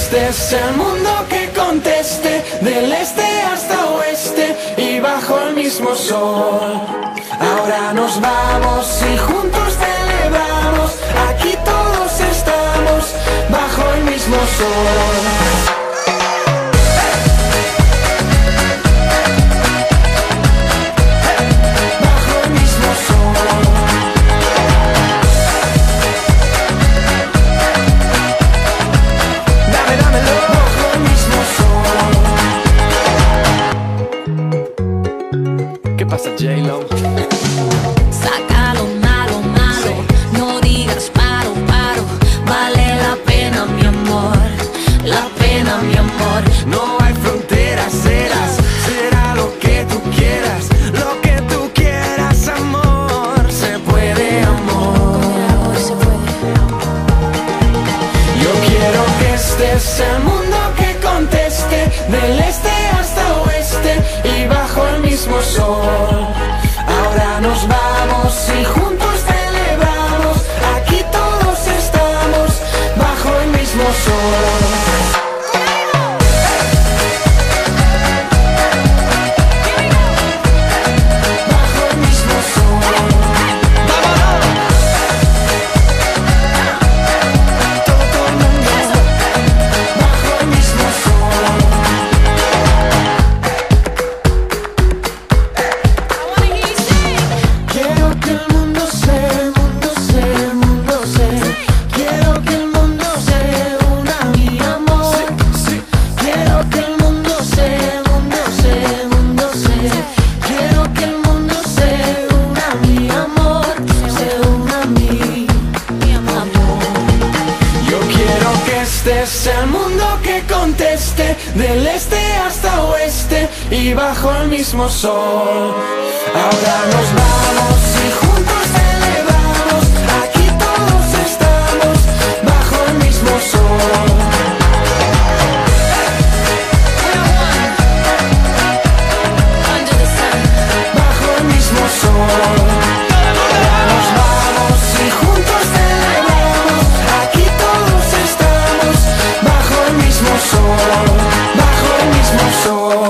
este es el mundo que conteste, del este hasta oeste y bajo el mismo sol. Ahora nos vamos y juntos celebramos, aquí todos estamos bajo el mismo sol. Sol. ¿Qué pasa, J-Lo? Saca lo malo, malo. No digas paro, paro. Vale la pena, mi amor. La pena, mi amor. No hay fronteras, serás, será lo que tú quieras, lo que tú quieras, amor, se puede, amor. Yo quiero que este es el mundo que conteste, del este que este es el mundo que conteste, del este hasta oeste y bajo el mismo sol. Ahora nos vamos estamos